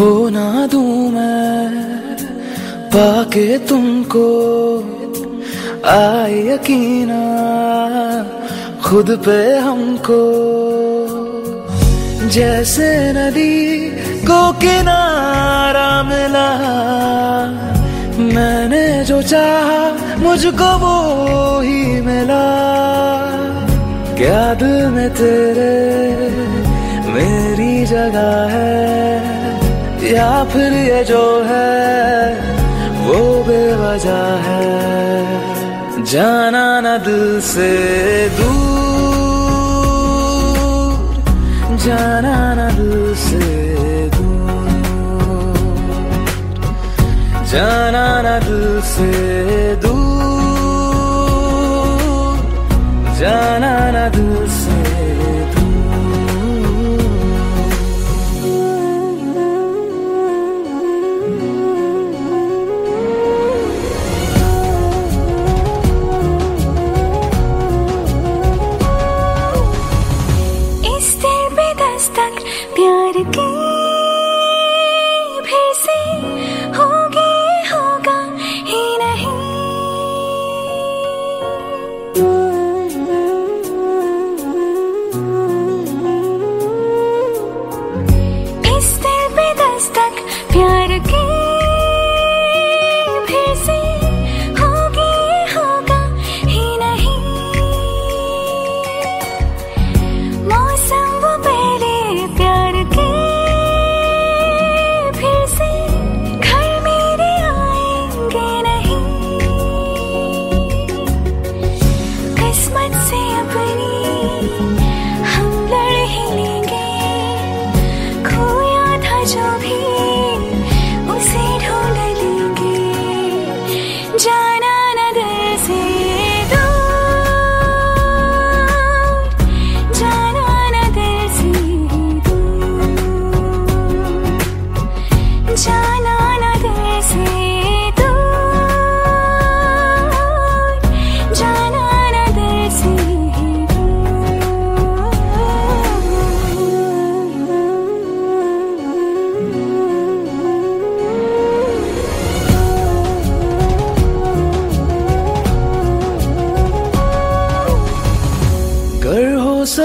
खो ना दू मैं, पाके तुमको आए यकीना, खुद पे हमको। जैसे नदी को किनारा मिला, मैंने जो चाहा मुझको वो ही मिला। क्या दिल में तेरे मेरी जगह है? या फिर ये जो है, वो बेवजह है। जाना न दिल से दूर, जाना न दिल से दूर। जाना न दिल से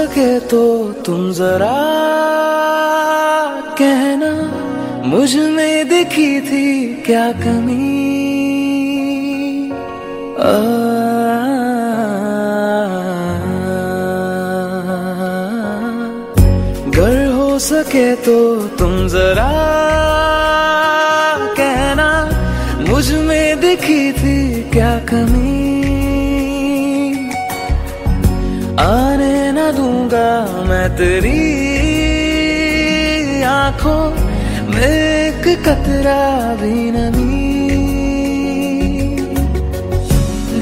सके तो तुम जरा कहना मुझमें दिखी थी क्या कमी? आ, हो सके तो तुम जरा कहना मुझमें दिखी थी क्या कमी? मैं तेरी आँखों में एक कतरा भी नमी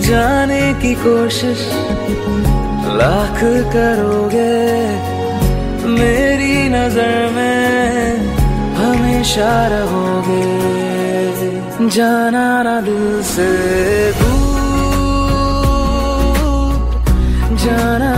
जाने की कोशिश लाख करोगे, मेरी नज़र में हमेशा रहोगे। जाना ना दिल से दूर, जाना